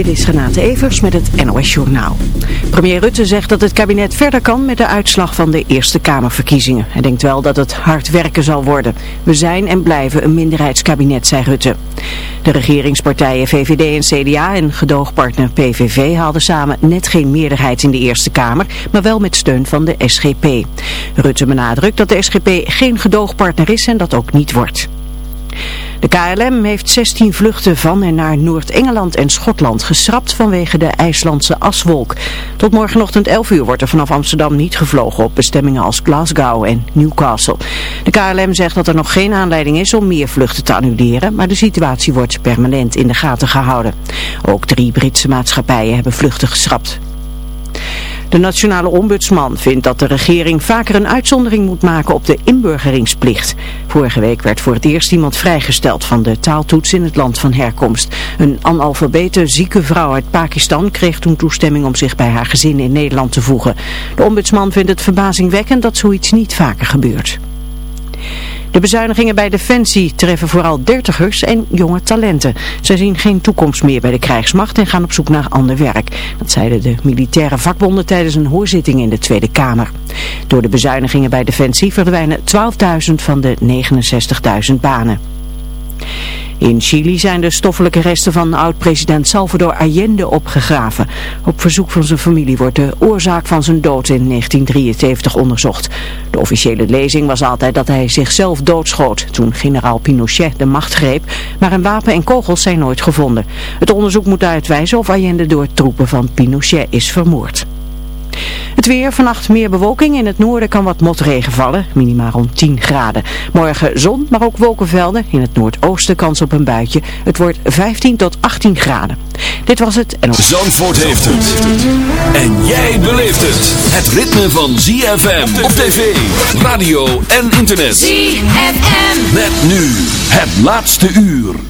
Dit is Renate Evers met het NOS Journaal. Premier Rutte zegt dat het kabinet verder kan met de uitslag van de Eerste Kamerverkiezingen. Hij denkt wel dat het hard werken zal worden. We zijn en blijven een minderheidskabinet, zei Rutte. De regeringspartijen VVD en CDA en gedoogpartner PVV haalden samen net geen meerderheid in de Eerste Kamer, maar wel met steun van de SGP. Rutte benadrukt dat de SGP geen gedoogpartner is en dat ook niet wordt. De KLM heeft 16 vluchten van en naar Noord-Engeland en Schotland geschrapt vanwege de IJslandse aswolk. Tot morgenochtend 11 uur wordt er vanaf Amsterdam niet gevlogen op bestemmingen als Glasgow en Newcastle. De KLM zegt dat er nog geen aanleiding is om meer vluchten te annuleren, maar de situatie wordt permanent in de gaten gehouden. Ook drie Britse maatschappijen hebben vluchten geschrapt. De nationale ombudsman vindt dat de regering vaker een uitzondering moet maken op de inburgeringsplicht. Vorige week werd voor het eerst iemand vrijgesteld van de taaltoets in het land van herkomst. Een analfabete zieke vrouw uit Pakistan kreeg toen toestemming om zich bij haar gezin in Nederland te voegen. De ombudsman vindt het verbazingwekkend dat zoiets niet vaker gebeurt. De bezuinigingen bij Defensie treffen vooral dertigers en jonge talenten. Zij zien geen toekomst meer bij de krijgsmacht en gaan op zoek naar ander werk. Dat zeiden de militaire vakbonden tijdens een hoorzitting in de Tweede Kamer. Door de bezuinigingen bij Defensie verdwijnen 12.000 van de 69.000 banen. In Chili zijn de stoffelijke resten van oud-president Salvador Allende opgegraven. Op verzoek van zijn familie wordt de oorzaak van zijn dood in 1973 onderzocht. De officiële lezing was altijd dat hij zichzelf doodschoot toen generaal Pinochet de macht greep, maar een wapen en kogels zijn nooit gevonden. Het onderzoek moet uitwijzen of Allende door troepen van Pinochet is vermoord. Het weer, vannacht meer bewolking. In het noorden kan wat motregen vallen, minimaal rond 10 graden. Morgen zon, maar ook wolkenvelden. In het noordoosten kans op een buitje. Het wordt 15 tot 18 graden. Dit was het. En... Zandvoort heeft het. En jij beleeft het. Het ritme van ZFM op tv, radio en internet. ZFM. Met nu het laatste uur.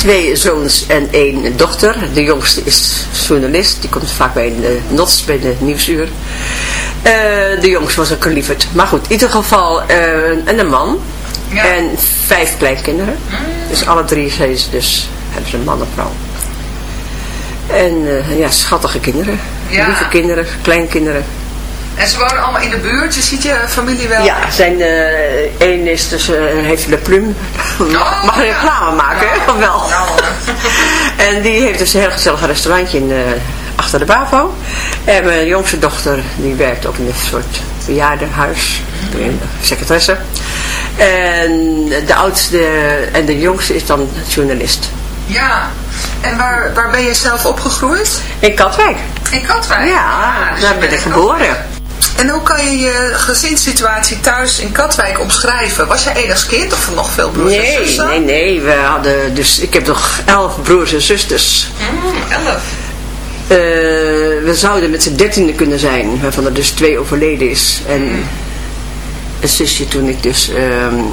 twee zoons en één dochter. De jongste is journalist, die komt vaak bij de NOTS, bij de Nieuwsuur. de jongste was een kalieverd. Maar goed, in ieder geval en een man. En vijf kleinkinderen. Mm. Dus alle drie zijn ze dus, hebben ze een man en vrouw. En ja, schattige kinderen. Lieve kinderen, kleinkinderen. En ze wonen allemaal in de buurt, je ziet je familie wel? Ja, zijn, uh, één is dus, uh, heeft Le Plum. Oh, Mag je reclame maken, hè? wel? en die heeft dus een heel gezellig restaurantje in, uh, achter de BAVO. En mijn jongste dochter, die werkt ook in een soort bejaardenhuis, secretaresse. En de oudste en de jongste is dan journalist. Ja, en waar, waar ben je zelf opgegroeid? In Katwijk. In Katwijk? Ja, dus daar ben ik geboren. En hoe kan je je gezinssituatie thuis in Katwijk omschrijven? Was je enigst kind of nog veel broers nee, en zussen? Nee, nee, we hadden dus, ik heb nog elf broers en zusters. Mm, elf? Uh, we zouden met z'n dertiende kunnen zijn, waarvan er dus twee overleden is. En mm. een zusje toen ik dus... Um,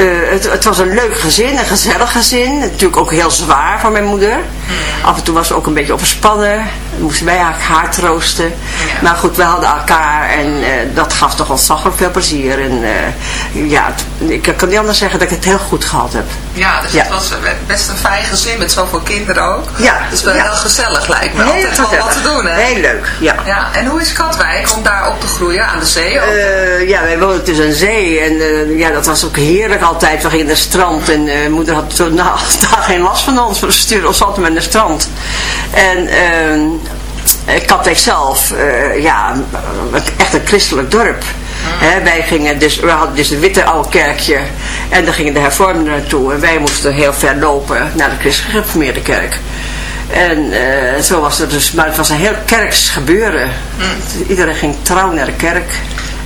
uh, het, het, was een leuk gezin, een gezellig gezin. Natuurlijk ook heel zwaar voor mijn moeder. Hmm. Af en toe was ze ook een beetje overspannen. Moesten wij haar, haar troosten. Maar goed, we hadden elkaar en uh, dat gaf toch ontzettend veel plezier. En uh, ja, ik kan niet anders zeggen dat ik het heel goed gehad heb. Ja, dus ja. het was best een fijn gezin met zoveel kinderen ook. Ja. Dus wel heel gezellig lijkt me. Heel Altijd wel wat te doen, hè? Heel leuk, ja. ja. En hoe is Katwijk om daar op te groeien aan de zee? ja, wij woonden tussen een zee en ja, dat was ook heerlijk altijd. We gingen naar het strand en moeder had toen nou, daar geen last van ons. We stuurden ons altijd naar het strand. En uh, Katwijk zelf, uh, ja, echt een christelijk dorp. He, wij gingen dus, we hadden dus een witte oude kerkje en dan gingen de hervormden naartoe. En wij moesten heel ver lopen naar de christelijk gereformeerde kerk. En uh, zo was het dus, maar het was een heel kerks gebeuren. Mm. Iedereen ging trouw naar de kerk.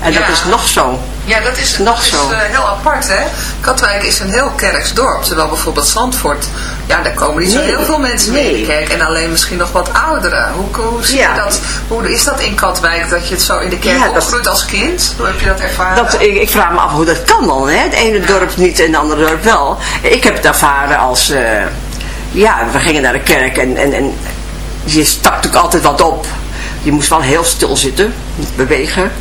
En ja. dat is nog zo. Ja, dat is, nog dat zo. is uh, heel apart, hè. Katwijk is een heel kerks dorp. Terwijl bijvoorbeeld Zandvoort, ja, daar komen niet zo heel veel mensen nee. mee in de kerk. En alleen misschien nog wat ouderen. Hoe, hoe, zie ja. je dat, hoe is dat in Katwijk, dat je het zo in de kerk ja, opgroeit als kind? Hoe heb je dat ervaren? Dat, ik, ik, vraag me af hoe dat kan dan, hè. Het ene ja. dorp niet en het andere dorp wel. Ik heb het ervaren als... Uh, ja, we gingen naar de kerk en, en, en je stak natuurlijk altijd wat op. Je moest wel heel stil zitten, niet bewegen.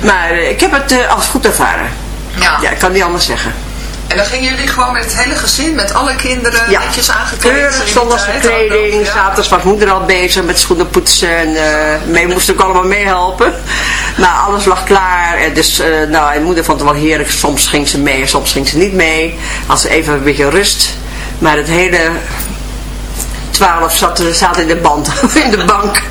Maar uh, ik heb het uh, als goed ervaren. Ja. ja, ik kan niet anders zeggen. En dan gingen jullie gewoon met het hele gezin, met alle kinderen, ja. netjes aangekleed? Keurig, zondagse kleding. Ja. Zaterdags was moeder al bezig met schoenen poetsen. En uh, mee moest ook allemaal meehelpen. Maar alles lag klaar. En dus, uh, nou, en moeder vond het wel heerlijk. Soms ging ze mee, soms ging ze niet mee. Als ze even een beetje rust. Maar het hele 12 zat, zat in de band, in de bank.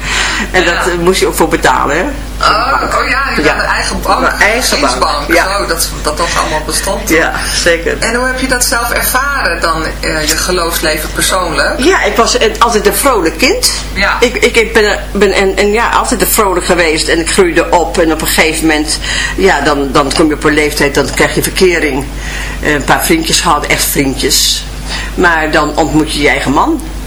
En dat uh, moest je ook voor betalen, hè? Oh, oh ja, je ja. een eigen bank. Een eigen bank. Ja. Oh, dat, dat toch allemaal bestond. Ja, zeker. En hoe heb je dat zelf ervaren dan, uh, je geloofsleven persoonlijk? Ja, ik was altijd een vrolijk kind. Ja. Ik, ik, ik ben, ben en, en ja, altijd een vrolijk geweest en ik groeide op en op een gegeven moment, ja, dan, dan kom je op een leeftijd, dan krijg je verkering. Een paar vriendjes gehad, echt vriendjes. Maar dan ontmoet je je eigen man.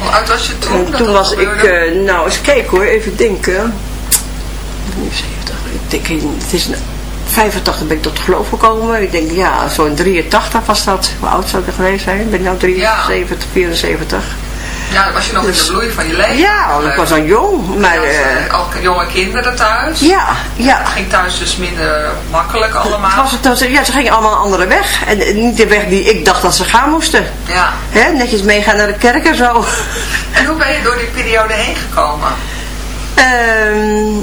Hoe oud was je toen? En toen was ik, uh, nou eens kijken hoor, even denken. 70, ik denk, het is een 85 ben ik tot geloof gekomen. Ik denk, ja, zo'n 83 was dat. Hoe oud zou ik er geweest zijn? Ben ik nou 73, ja. 74? Ja, dan was je nog in de Dus- bloei van je leven. Ja, want ik was dan jong. Maar, eh, ook jonge kinderen thuis. ja, ja. Het ging thuis dus minder makkelijk Het allemaal. was het, ja, ze gingen allemaal een andere weg. En eh, niet de weg die ik dacht dat ze gaan moesten. Ja. Hè, netjes meegaan naar de kerk en zo. En hoe ben je door die periode heen gekomen? Ehm,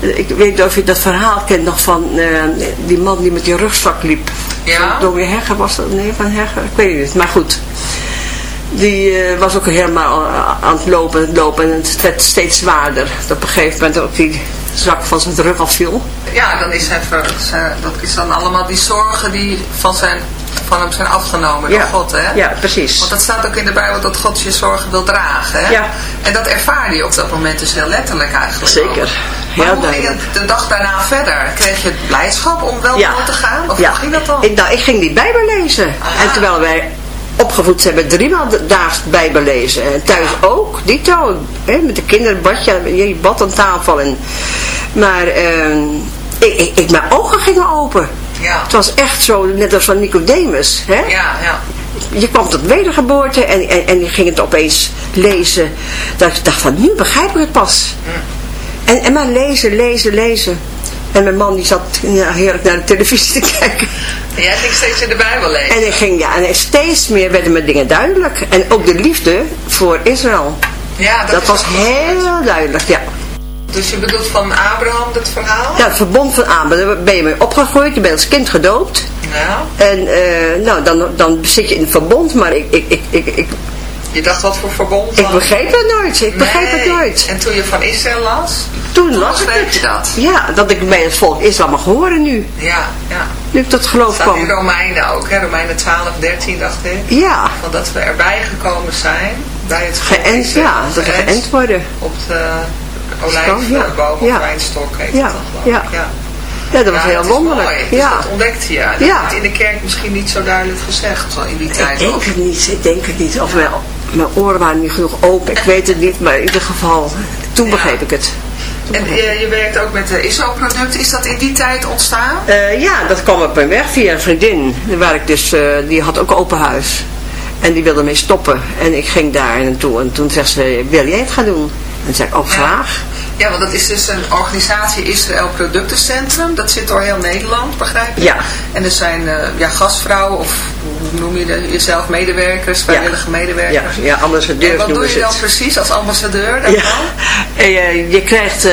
Ik weet niet of je dat verhaal kent nog van eh, die man die met die rugzak liep. Ja. Door Hegger was dat? Nee, van Hegger? Ik weet het niet. Maar goed. Die eh, was ook helemaal eh, aan het lopen, het lopen en het werd steeds zwaarder. Dat op een gegeven moment ook die zak van zijn rug afviel. Ja, dan is hij ver- dat is dan allemaal die zorgen die van, zijn, van hem zijn afgenomen door God, hè? Ja, precies. Want dat staat ook in de Bijbel dat God je zorgen wil dragen, hè? Ja. En dat ervaarde je op dat moment dus heel letterlijk eigenlijk. Zeker. ook. Heel Maar hoe ging duidelijk. het de dag daarna verder? Kreeg je blijdschap om wel door te gaan? Of ja. hoe ging dat dan? Ik, nou, ik ging die Bijbel lezen. Aha. En terwijl wij opgevoed zijn met driemaal daags Bijbel lezen. En thuis ook, dito. Hè, met de kinderen bad je, je bad aan tafel. En, maar ehm, ik, ik, ik, mijn ogen gingen open. Ja. Het was echt zo, net als van Nicodemus. Hè? Ja, ja. Je kwam tot wedergeboorte en, en, en je ging het opeens lezen. Dat ik dacht van, nu begrijp ik het pas. En, en maar lezen, lezen, lezen. En mijn man die zat heerlijk naar de televisie te kijken. En jij ging steeds in de Bijbel lezen. En ik ging, ja, en steeds meer werden me dingen duidelijk. En ook de liefde voor Israël. ja, Dat is was heel duidelijk, ja. Dus je bedoelt van Abraham het verhaal? Ja, het verbond van Abraham, daar ben je mee opgegroeid, je bent als kind gedoopt. Ja. En eh, nou, dan, dan zit je in het verbond, maar ik, ik, ik, ik, ik, Je dacht wat voor verbond ik dan? begreep het nooit. Ik begreep het Nee. nooit. En toen je van Israël las? Toen las ik het. je dat? Ja, dat ik bij het volk Israël mag horen nu. Ja, ja. Nu ik tot geloof staat in kwam. Romeinen ook, hè? Romeinen 12, 13 dacht ik. Ja, Van dat we erbij gekomen zijn bij het volk geënt, Israël. ja, dat we geënt worden. Op de. Olijfboom Ja. of wijnstok heet Ja, het dan geloof ik. ja. Ja. Ja, dat was Ja, heel dat wonderlijk. mooi. Dus ja. dat ontdekte je. Dat Ja. werd in de kerk misschien niet zo duidelijk gezegd in die tijd. Ik denk het niet, ik denk het niet. Of mijn, mijn oren waren niet genoeg open, ik weet het niet, maar in ieder geval, toen Ja. begreep ik het. Toen En begreep je, je werkt ook met de ISO-producten. Is dat in die tijd ontstaan? Eh, ja, dat kwam op mijn weg via een vriendin. Waar ik dus, eh, die had ook open huis. En die wilde mee stoppen. En ik ging daar naartoe. En toen zegt ze, wil jij het gaan doen? En zei ook graag. Ja, want dat is dus een organisatie Israël Productencentrum. Dat zit door heel Nederland, begrijp ik? Ja. En er zijn eh, ja, gastvrouwen of hoe noem je dat, jezelf medewerkers, vrijwillige Ja, medewerkers. ja ambassadeurs En wat doe je dan precies als ambassadeur daarvan? Ja, eh, je krijgt, eh,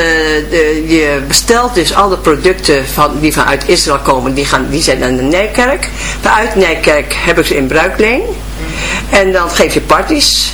de, je bestelt dus alle producten van, die vanuit Israël komen, die, gaan, die zijn naar de Nijkerk. Vanuit Nijkerk heb ik ze in bruikleen. En dan geef je parties.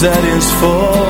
That is for.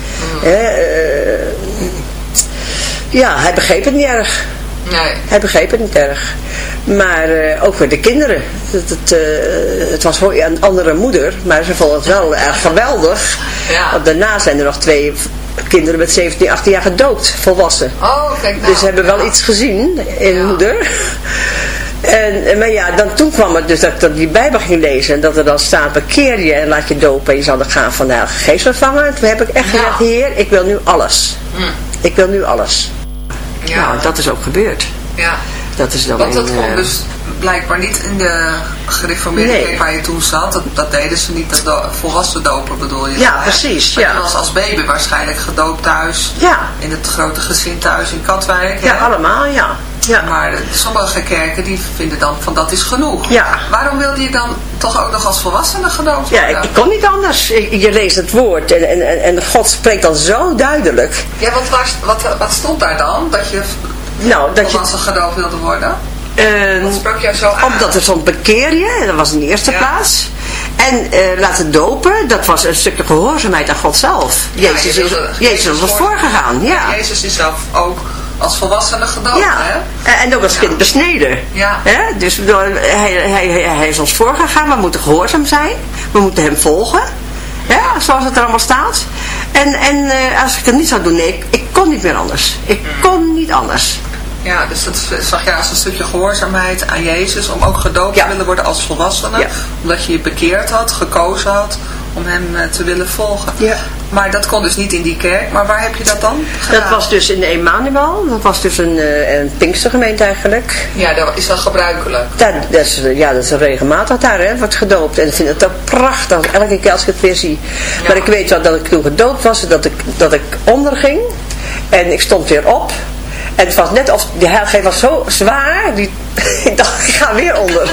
Hè, eh, ja, hij begreep het niet erg. Nee. Hij begreep het niet erg. Maar eh, ook voor de kinderen. Het, het, eh, het was voor een andere moeder, maar ze vonden het wel erg geweldig. Ja. Want daarna zijn er nog twee kinderen met 17, 18 jaar gedoopt, volwassen. Oh, kijk nou. Dus ze hebben wel Ja. iets gezien in Ja. moeder. En, en- maar ja, dan toen kwam het dus dat ik dat die Bijbel ging lezen. En dat er dan staat, bekeer je en laat je dopen. En je zal dan gaan van de Heilige Geest ontvangen. Toen heb ik echt Ja. gezegd, Heer, ik wil nu alles. Hm. Ik wil nu alles. Ja. Nou, dat is ook gebeurd. ja. Dat is dan Want dat eh, dus blijkbaar niet in de gereformeerde Nee. kerk waar je toen zat. Dat, dat deden ze niet, dat do- volwassen dopen bedoel je? Ja, precies, Maar ja. je was als baby waarschijnlijk gedoopt thuis. Ja. In het grote gezin thuis in Katwijk. Ja, hè? allemaal, ja. Ja. Maar sommige kerken die vinden dan van dat is genoeg. Ja. Waarom wilde je dan toch ook nog als volwassene gedoopt Ja, worden? ik, ik kon niet anders. Je leest het woord en, en, en- God spreekt dan zo duidelijk. Ja, want waar, wat, wat stond daar dan? Dat je Nou, dat je... volwassen gedoopt wilde worden? Wat sprak jou zo aan? omdat er stond bekeer je, dat was in de eerste Ja. plaats. En eh, laten dopen, dat was een stukje gehoorzaamheid aan God zelf. Ja, Jezus, je is, wilde- Jezus was voor- voorgegaan, ja. Jezus is zelf ook als volwassene gedoopt, Ja, hè? en ook als kind besneden. Ja. Hè? Dus bedoel, hij, hij, hij, hij is ons voorgegaan, we moeten gehoorzaam zijn. We moeten hem volgen. Ja, zoals het er allemaal staat. En, en eh, als ik het niet zou doen, nee, ik, ik kon niet meer anders. Ik kon niet anders. Ja, dus dat zag je als een stukje gehoorzaamheid aan Jezus om ook gedoopt Ja. te willen worden als volwassene. Ja. Omdat je je bekeerd had, gekozen had om hem eh, te willen volgen. Ja. Maar dat kon dus niet in die kerk. Maar waar heb je dat dan gedaan? Dat was dus in Emmanuel. Dat was dus een, eh, een Pinkstergemeente eigenlijk. Ja, dat is dat gebruikelijk. Daar, dat is, ja, dat is regelmatig daar, hè, wordt gedoopt. En ik vind het ook prachtig, elke keer als ik het weer zie. Maar ik weet wel dat ik toen gedoopt was, dat ik, dat ik onderging. En ik stond weer op. En het was net of, die heilige was zo zwaar, die, ik dacht, ik ga weer onder.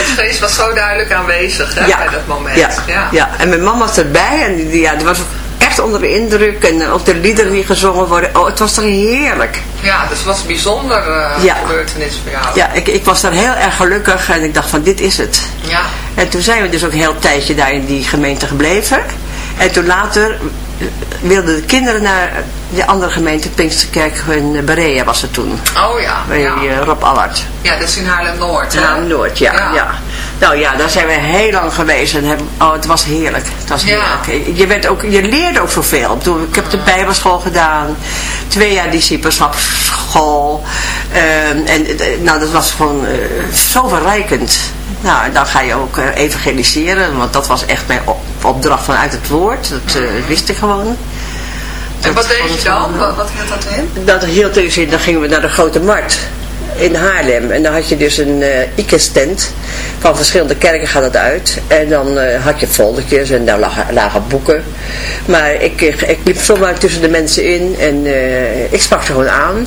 Het geest was zo duidelijk aanwezig hè, bij dat moment. Ja, ja. en mijn mama was erbij en die, ja, die was echt onder de indruk. En eh, ook de liederen die gezongen worden, oh, het was toch heerlijk. Ja, dus het was een bijzonder Ja. gebeurtenis voor jou. Ja, ik, ik was daar heel erg gelukkig en ik dacht van, dit is het. Ja. En toen zijn we dus ook een heel tijdje daar in die gemeente gebleven. En toen later wilden de kinderen naar de andere gemeente, Pinksterkerk in Berea was het toen. Oh ja. Bij ja. eh, Rob Allard. Ja, dat is in Haarlem-Noord. hè? Ja, Noord, ja, ja. Nou ja, daar zijn we heel lang geweest en hebben, oh, het was heerlijk. Het was Ja. heerlijk. Je, werd ook, je leerde ook zoveel. Ik, bedoel, ik heb de bijbelschool gedaan, twee jaar discipelschapsschool. ehm, en eh, nou, dat was gewoon eh, zo verrijkend. Nou, en dan ga je ook eh, evangeliseren, want dat was echt mijn op- opdracht vanuit het woord. Dat wist ik gewoon. En wat deed je dan? Wat, wat hield dat in? dat hield dus in, dan gingen we naar de Grote Markt in Haarlem. En dan had je dus een eh IKES-tent. Van verschillende kerken gaat het uit. En dan eh, had je foldertjes en daar lagen, lagen boeken. Maar ik, ik, ik liep zomaar tussen de mensen in en eh, ik sprak ze gewoon aan.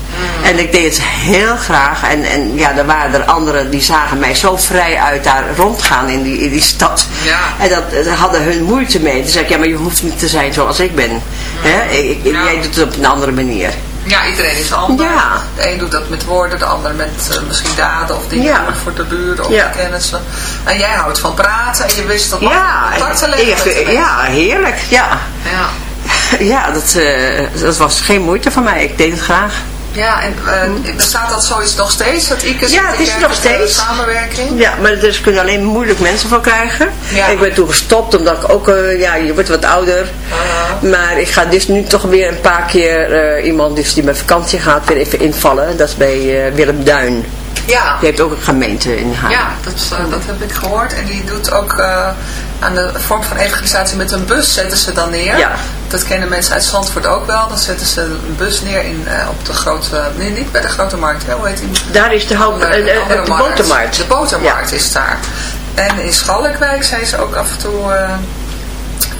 En ik deed het heel graag. En, en ja, er waren er anderen die zagen mij zo vrij uit daar rondgaan in die, in die stad. Ja. En dat, daar hadden hun moeite mee. Toen zei ik, ja, maar je hoeft niet te zijn zoals ik ben. Hè? Ik, ik- Ja. Jij doet het op een andere manier. Ja, iedereen is anders. Ja. De een doet dat met woorden, de ander met eh, misschien daden of dingen Ja. voor de buren of Ja. de kennissen. En jij houdt van praten en je wist dat Ja, leggen ja, heerlijk. Ja, Ja. ja dat, eh, dat was geen moeite voor mij. Ik deed het graag. Ja, en uh, bestaat dat zoiets nog steeds, dat ICUS Ja, het is nog steeds. samenwerking? Ja, maar er kunnen alleen moeilijk mensen van krijgen. Ja. Ik ben toen gestopt, omdat ik ook, uh, ja, je wordt wat ouder. Maar ik ga dus nu toch weer een paar keer uh, iemand dus die met vakantie gaat weer even invallen. Dat is bij uh, Willem Duin. Ja. Die heeft ook een gemeente in haar. Ja, dat, dat heb ik gehoord. En die doet ook aan de vorm van evangelisatie met een bus zetten ze dan neer. Ja. Dat kennen mensen uit Zandvoort ook wel. Dan zetten ze een bus neer in, uh, op de grote, nee niet bij de grote markt, hè? hoe heet die? Daar is de, hoop, de, de, de, de botermarkt. De botermarkt ja. is daar. En in Schalkwijk zijn ze ook af en toe...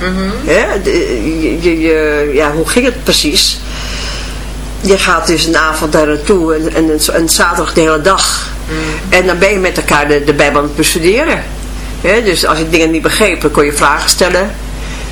Mm je, je, ja, hoe ging het precies? Je gaat dus een avond daar naartoe en, en zaterdag de hele dag. En dan ben je met elkaar de, de Bijbel aan het bestuderen. dus als je dingen niet begreep, dan kon je vragen stellen.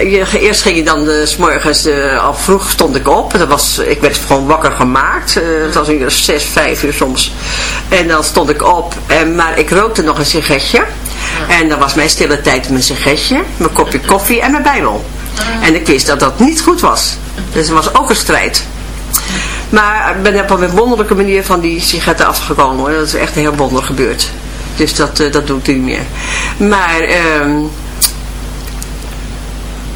Uh, je, eerst ging je dan uh, s morgens uh, al vroeg stond ik op. Dat was, ik werd gewoon wakker gemaakt. Uh, het was een uur zes, vijf uur soms. En dan stond ik op. En, maar ik rookte nog een sigaretje. En dan was mijn stille tijd mijn sigaretje, mijn kopje koffie en mijn bijbel. En ik wist dat dat niet goed was. Dus er was ook een strijd. Maar ik ben op een wonderlijke manier van die sigaretten afgekomen. Hoor. Dat is echt heel wonder gebeurd. Dus dat, dat doe ik niet meer. Maar...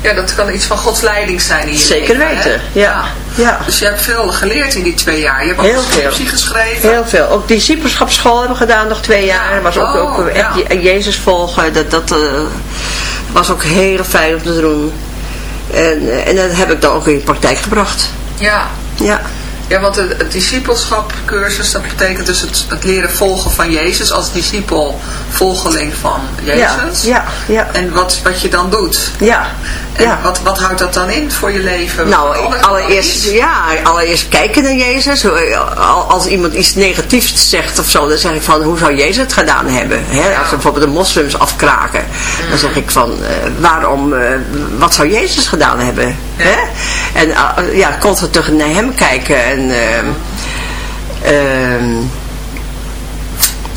Ja, dat kan iets van Gods leiding zijn in je Zeker leven, weten, ja. ja. Dus je hebt veel geleerd in die twee jaar. Je hebt Heel ook veel. scriptie geschreven. Heel veel. Ook discipelschapsschool hebben we gedaan nog twee jaar. Ja. was ook, Oh, ook echt ja. Je- Jezus volgen. Dat, dat eh, was ook heel fijn om te doen. En, eh, en dat heb ik dan ook in de praktijk gebracht. Ja. Ja. Ja, want het, het discipelschapcursus, dat betekent dus het, het leren volgen van Jezus als discipel, volgeling van Jezus. Ja, ja, En wat, wat je dan doet. ja. Ja. wat, wat houdt dat dan in voor je leven? Nou, er allereerst, ja, allereerst kijken naar Jezus. Al- Als iemand iets negatiefs zegt of zo, dan zeg ik van, hoe zou Jezus het gedaan hebben? Als we bijvoorbeeld de moslims afkraken, dan zeg ik van, eh, waarom, eh, wat zou Jezus gedaan hebben? En eh, ja, constant terug naar hem kijken en, ehm,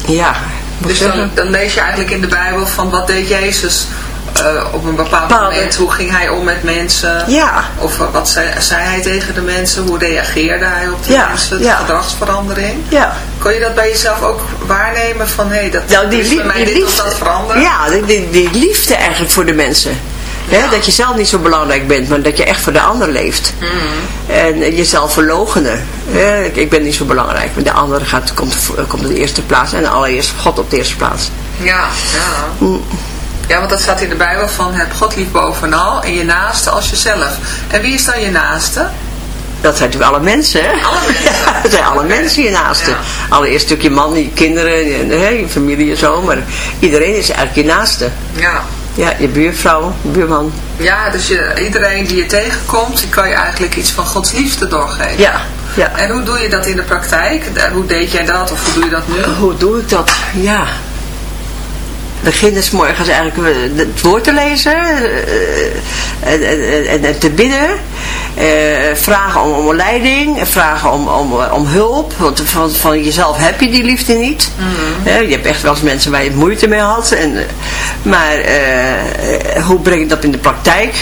ja, Dus dan lees je eigenlijk in de Bijbel van wat deed Jezus eh, op een bepaald Bepaalde- moment. Hoe ging hij om met mensen? Ja. Of wat zei, zei hij tegen de mensen? Hoe reageerde hij op de Ja, mensen? De ja. gedragsverandering? Ja. Kon je dat bij jezelf ook waarnemen van hé, dat Nou, die, mij die dit of liefde, dat veranderen? ja, die, die, die liefde eigenlijk voor de mensen. Dat je zelf niet zo belangrijk bent, maar dat je echt voor de ander leeft. Mm. En jezelf verlogenen. Ik, ik ben niet zo belangrijk, maar de andere gaat, komt, komt op de eerste plaats. En allereerst God op de eerste plaats. Ja, ja. Mm. Ja, want dat staat in de Bijbel van heb God lief bovenal en je naaste als jezelf. En wie is dan je naaste? Dat zijn natuurlijk alle mensen, hè? Alle mensen. Ja, dat zijn alle mensen je naaste. Ja. Allereerst natuurlijk je man, je kinderen, en, hè, je familie en zo. Maar iedereen is eigenlijk je naaste. Ja. Ja, je buurvrouw, je buurman. Ja, dus je, iedereen die je tegenkomt, die kan je eigenlijk iets van Gods liefde doorgeven. Ja, ja. En hoe doe je dat in de praktijk? Hoe deed jij dat of hoe doe je dat nu? Hoe doe ik dat? Ja. Beginnen s morgens eigenlijk eh, het woord te lezen eh, en, en, en, te bidden. Uh, vragen om, om leiding, vragen om, om, om hulp, want van, van jezelf heb je die liefde niet. Mhm. je hebt echt wel eens mensen waar je moeite mee had. En, maar hoe breng je dat in de praktijk?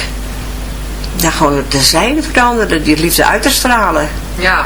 Ja, gewoon te zijn veranderen, die liefde uit te stralen. Ja,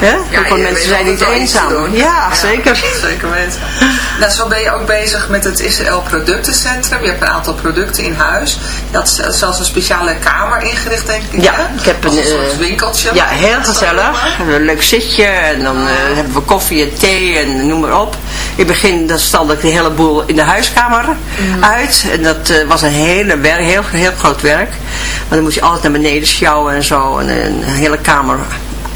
Ja, ja mensen zijn niet eenzaam. Ja, ja, zeker. Zeker weten. Nou, zo ben je ook bezig met het Israël Productencentrum. Je hebt een aantal producten in huis. Je had zelfs een speciale kamer ingericht, denk ik. Ja, ik heb een, een soort eh, winkeltje. Ja, heel gezellig. Een leuk zitje en dan uh, hebben we koffie en thee en noem maar op. In het begin dan stalde ik de hele boel in de huiskamer mm. uit. En dat uh, was een hele werk, heel, heel groot werk. Maar dan moest je altijd naar beneden sjouwen en zo. En een hele kamer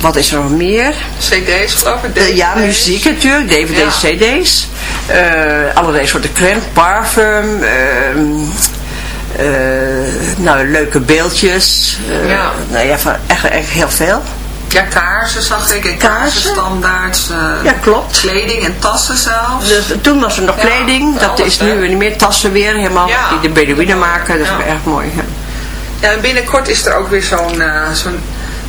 Wat is er nog meer? CD's geloof ik? Uh, ja, muziek natuurlijk, DVD's, CD's. Uh, allerlei soorten crème, parfum. Ehm, eh, nou, leuke beeldjes. ja. Nou ja, van echt, echt heel veel. Ja, kaarsen zag ik. En kaarsen, standaards. ja, klopt. Kleding en tassen zelfs. Dus, toen was er nog kleding. Dat is nu niet meer tassen weer. Helemaal die de Bedouinen maken. Dat is erg mooi. Ja. ja, en binnenkort is er ook weer zo'n zo'n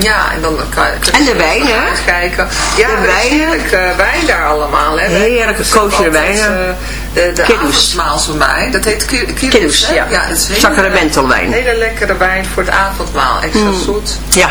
Ja, en dan kan, je En de wijn, hè? Kijken. Ja, de wijn. heerlijke wijn daar allemaal, hè? Heerlijke koosje wijnen. Uh, de, de avondmaals van mij. Dat heet Kidus, ja. ja Sacramentelwijn. Hele lekkere wijn voor het avondmaal. Extra mm. zoet. Ja.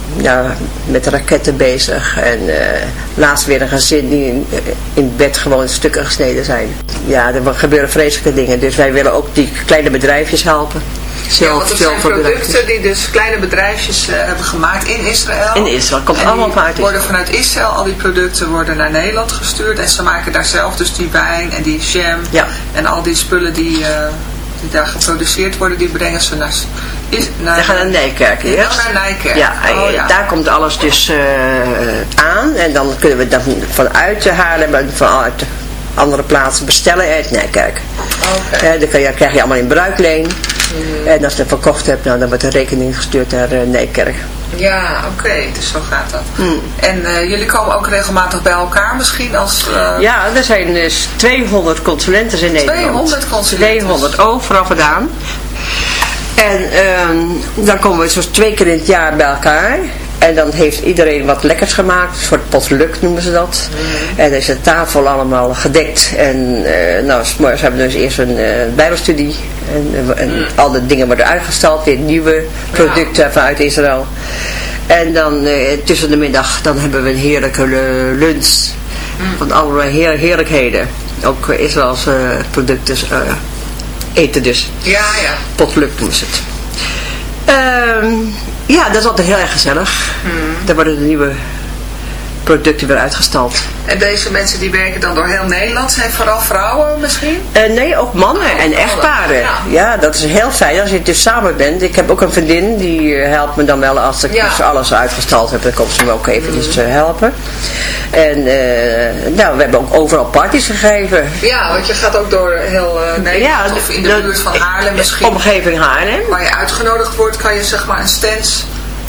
ja, met raketten bezig. En uh, laatst weer een gezin die in, in bed gewoon stukken gesneden zijn. Ja, er gebeuren vreselijke dingen. Dus wij willen ook die kleine bedrijfjes helpen. Zelf, ja, zijn producten die dus kleine bedrijfjes uh, hebben gemaakt in Israël. In Israël, komt allemaal vanuit Israël. worden vanuit Israël, al die producten worden naar Nederland gestuurd. En ze maken daar zelf dus die wijn en die jam. Ja. En al die spullen die, uh, die daar geproduceerd worden, die brengen ze naar... Is, naar We gaan naar Nijkerk eerst. naar Nijkerk. Ja, oh, ja, daar komt alles dus uh, aan. En dan kunnen we dan vanuit Haarlem, vanuit andere plaatsen bestellen uit Nijkerk. Okay. dan kan je, krijg je allemaal in bruikleen. Mm. En als je het verkocht hebt, nou, dan wordt de rekening gestuurd naar Nijkerk. Ja, oké, dus zo gaat dat. Mm. En uh, jullie komen ook regelmatig bij elkaar misschien als... Uh... Ja, er zijn dus 200 consulenten in Nederland. 200 consulenten? 200, overal vandaan. En uh, dan komen we zo twee keer in het jaar bij elkaar. En dan heeft iedereen wat lekkers gemaakt. Een soort potluk noemen ze dat. Mm. En dan is de tafel allemaal gedekt. En uh, nou, ze hebben dus eerst een uh, bijbelstudie. En, en mm. al de dingen worden uitgestald. Weer nieuwe producten ja. vanuit Israël. En dan uh, tussen de middag dan hebben we een heerlijke lunch. Mm. Van allerlei heer heerlijkheden. ook Israëlse producten eten dus. Ja, ja. Potluck doen ze het. Ehm, ja, dat is altijd heel erg gezellig. Hmm. Daar worden de nieuwe producten weer uitgestald. En deze mensen die werken dan door heel Nederland, zijn vooral vrouwen misschien? Uh, nee, ook mannen en echtparen. Ja. ja. dat is heel fijn als je dus samen bent. Ik heb ook een vriendin, die eh, helpt me dan wel als ik dus alles uitgestald heb. Dan komt ze me ook eventjes mm. helpen. En uh, nou, we hebben ook overal parties gegeven. Ja, want je gaat ook door heel Nederland ja, of in de, buurt van Haarlem misschien. Omgeving Haarlem. Waar je uitgenodigd wordt, kan je zeg maar een stand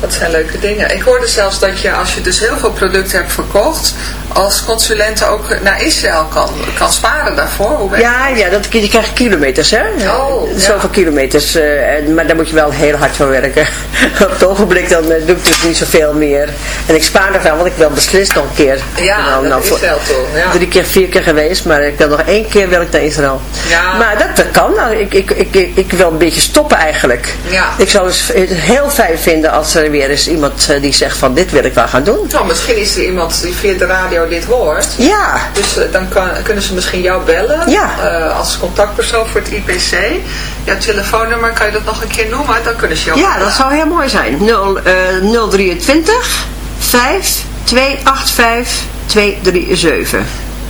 Dat zijn leuke dingen. Ik hoorde zelfs dat je, als je dus heel veel producten hebt verkocht, als consulent ook naar Israël kan, kan sparen daarvoor. Hoe ja, ja dat, je krijgt kilometers, hè. Oh, Zoveel kilometers. Uh, maar daar moet je wel heel hard voor werken. Op het ogenblik dan uh, doe ik dus niet zoveel meer. En ik spaar ervan, want ik wil beslist nog een keer. Ja, nou, nou, Israël toch. Ja. Drie keer, vier keer geweest, maar ik wil nog één keer wil ik naar Israël. Ja. Maar dat, dat kan. Nou, ik, ik, ik, ik, wil een beetje stoppen eigenlijk. Ja. Ik zou het heel fijn vinden als er weer eens iemand uh, die zegt van dit wil ik wel gaan doen. Nou, misschien is er iemand die via de radio dit hoort. Ja. Dus uh, dan kan, kunnen ze misschien jou bellen. Ja. Uh, als contactpersoon voor het IPC. Jouw telefoonnummer, kan je dat nog een keer noemen? Dan kunnen ze jou Ja, bellen. dat zou heel mooi zijn. 0, 023 5 285 237.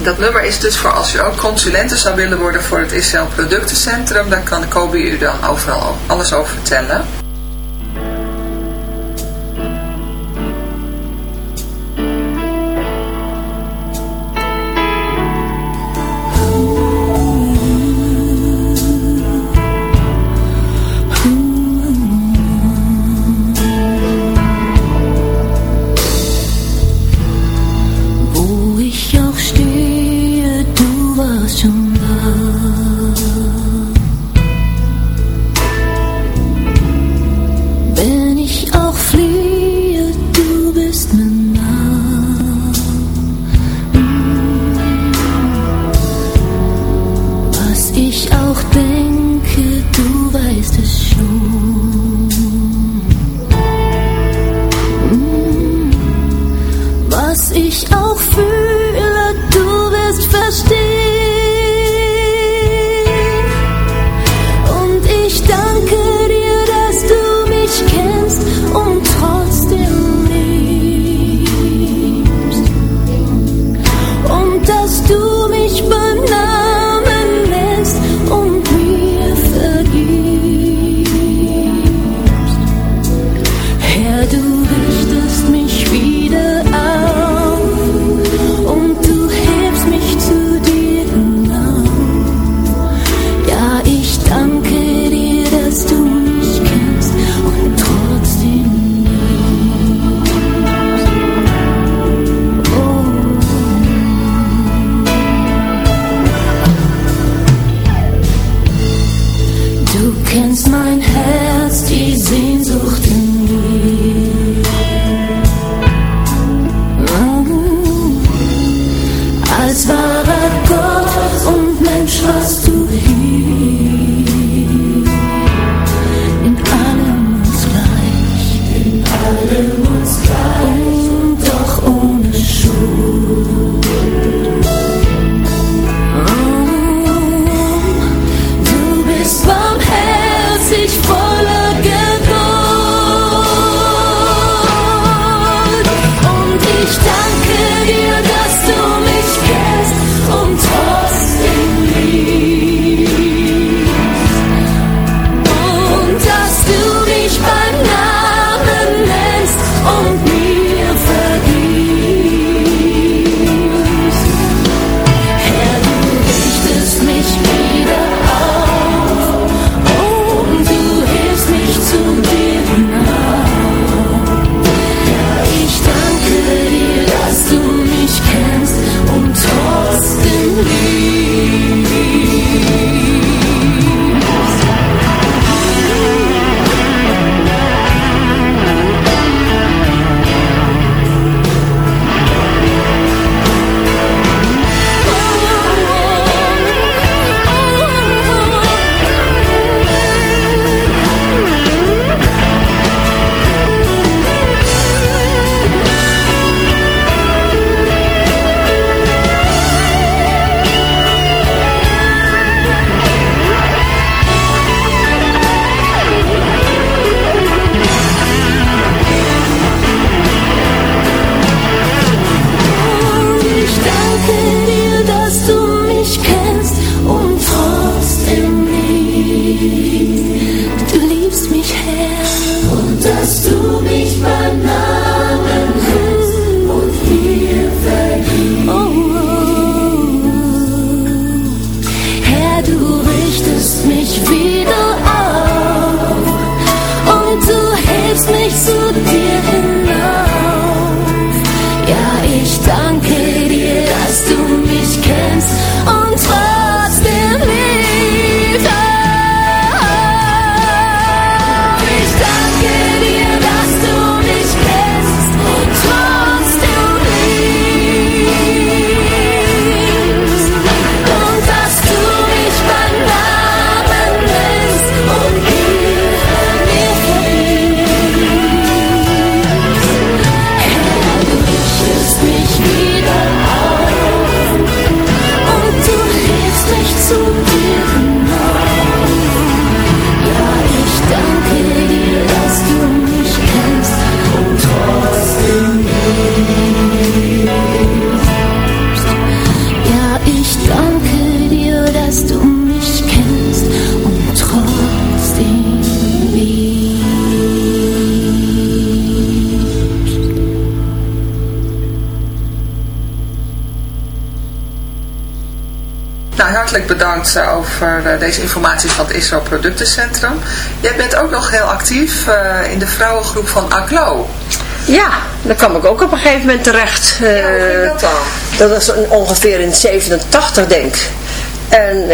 Dat nummer is dus voor als u ook consulenten zou willen worden voor het Israël Productencentrum. Dan kan Kobe u dan overal alles over vertellen. Bedankt eh, over uh, deze informatie van het Israël Productencentrum. Jij bent ook nog heel actief uh, in de vrouwengroep van ACLO. Ja, daar kwam ik ook op een gegeven moment terecht. Ja, hoe ging dat dan? Dat was ongeveer in 87 denk ik. En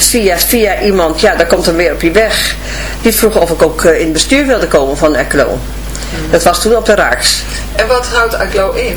via, via iemand, ja, daar komt er weer op je weg. Die vroeg of ik ook in het bestuur wilde komen van ACLO. Dat was toen op de Raaks. En wat houdt ACLO in?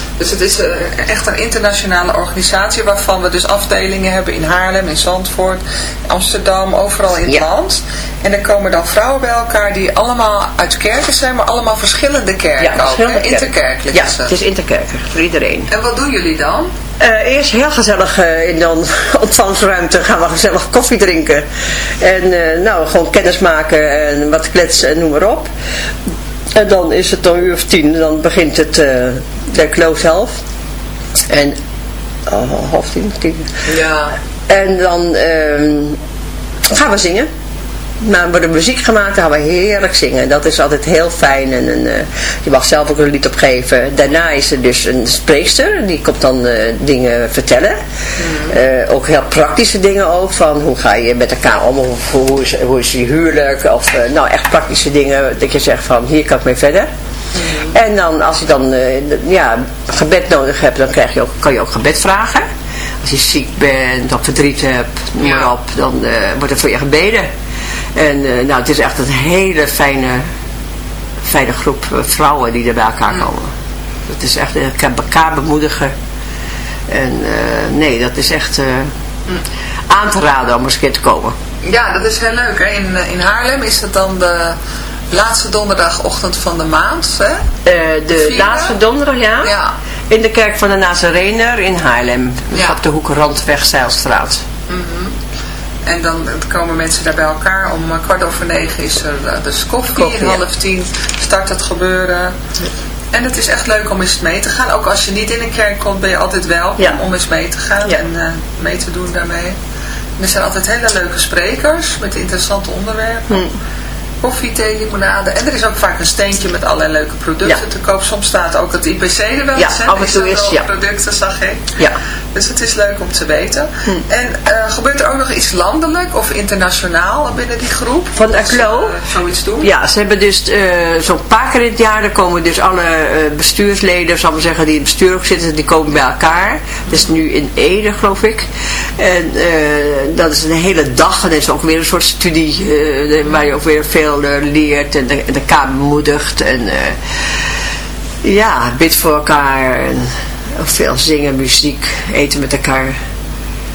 Dus het is uh, echt een internationale organisatie waarvan we dus afdelingen hebben in Haarlem, in Zandvoort, Amsterdam, overal in het Ja. land. En er komen dan vrouwen bij elkaar die allemaal uit kerken zijn, maar allemaal verschillende kerken Ja, ook. verschillende hè? kerken. Interkerkelijk Ja, het. is interkerker voor iedereen. En wat doen jullie dan? Eh, eerst heel gezellig eh, in de ontvangstruimte gaan we gezellig koffie drinken. En eh, nou, gewoon kennis maken en wat kletsen en noem maar op. En dan is het een uur of tien, dan begint het eh de klo zelf. En oh, half tien, tien. Ja. En dan ehm, gaan we zingen. Nou, er wordt muziek gemaakt, dan gaan we heerlijk zingen. Dat is altijd heel fijn. En, en, eh, je mag zelf ook een lied opgeven. Daarna is er dus een spreekster. Die komt dan eh, dingen vertellen. Eh, ook heel praktische dingen ook. Van hoe ga je met elkaar om? Of hoe is, hoe is je huwelijk? Of nou echt praktische dingen. Dat je zegt van hier kan ik mee verder. En dan als je dan eh, ja, gebed nodig hebt. Dan krijg je ook, kan je ook gebed vragen. Als je ziek bent of verdriet hebt. Noem maar Ja. op. Dan eh, wordt er voor je gebeden. En eh, nou, het is echt een hele fijne, fijne groep vrouwen die er bij elkaar komen. Het is echt elkaar bemoedigen. En nee, dat is echt eh, aan te raden om eens een keer te komen. Ja, dat is heel leuk. Hè? In, in Haarlem is het dan de laatste donderdagochtend van de maand. Hè? Eh, de Vierde? laatste donderdag, ja. Ja. In de kerk van de Nazarener in Haarlem. Ja. Op de hoek Randweg Zeilstraat. En dan komen mensen daar bij elkaar. Om eh, kwart over negen is er eh, dus koffie. Koffie, ja. half tien start het gebeuren. En het is echt leuk om eens mee te gaan. Ook als je niet in een kerk komt, ben je altijd welkom Ja. om eens mee te gaan Ja. en mee te doen daarmee. En er zijn altijd hele leuke sprekers met interessante onderwerpen. Hm. Koffie, thee, limonade. En er is ook vaak een steentje met allerlei leuke producten Ja. te koop. Soms staat ook het IPC er wel Ja, eens. hè? af en toe is- ja. producten, zag ik. Ja. Dus het is leuk om te weten. Hm. En eh, gebeurt er ook nog iets landelijk of internationaal binnen die groep? Van ACLO? eh, zoiets doen? Ja, ze hebben dus eh, zo'n paar keer in het jaar, dan komen dus alle bestuursleden, zal ik maar zeggen, die in het bestuur ook zitten, die komen bij elkaar. Dat is nu in Ede, geloof ik. En dat is een hele dag en dat is ook weer een soort studie waar je ook weer veel leert en de, de elkaar bemoedigt. En ja, bid voor elkaar en veel zingen, muziek, eten met elkaar.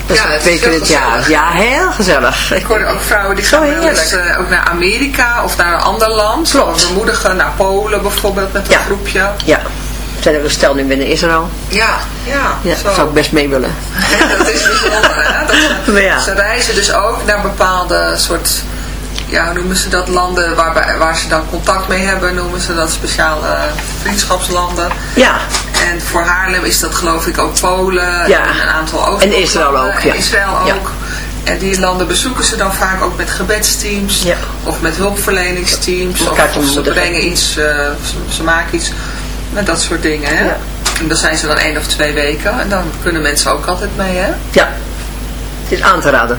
Dat Ja, is het is jaar. Ja, heel gezellig. Ik hoorde ook vrouwen die gaan wel eens eh, ook naar Amerika of naar een ander land. Klopt. Of bemoedigen naar Polen bijvoorbeeld met een Ja. groepje. Ja, zijn er een stel nu binnen Israël. Ja, ja. Ja, zo. zou ik best mee willen. dat is bijzonder, hè? Dat ze, ja. ze reizen dus ook naar bepaalde soort, ja, noemen ze dat, landen waarbij, waar ze dan contact mee hebben, noemen ze dat speciale vriendschapslanden. Ja, En voor Haarlem is dat geloof ik ook Polen Ja. en een aantal ook. En Israël ook, ja. En Israël Ja. ook. En die landen bezoeken ze dan vaak ook met gebedsteams Ja. of met hulpverleningsteams. Of, ze brengen iets, eh, ze, ze maken iets, met dat soort dingen. Hè? Ja. En dan zijn ze dan één of twee weken en dan kunnen mensen ook altijd mee. Hè? ja. Het is aan te raden.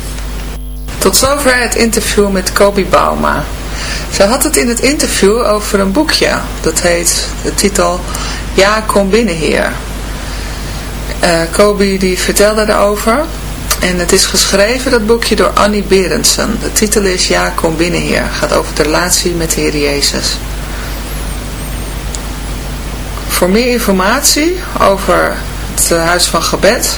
Tot zover het interview met Kobi Bauma. Ze had het in het interview over een boekje. Dat heet de titel Ja, kom binnen hier. Eh Kobi die vertelde erover. En het is geschreven, dat boekje, door Annie Berendsen. De titel is Ja, kom binnen Heer. gaat over de relatie met de Heer Jezus. Voor meer informatie over het eh, Huis van Gebed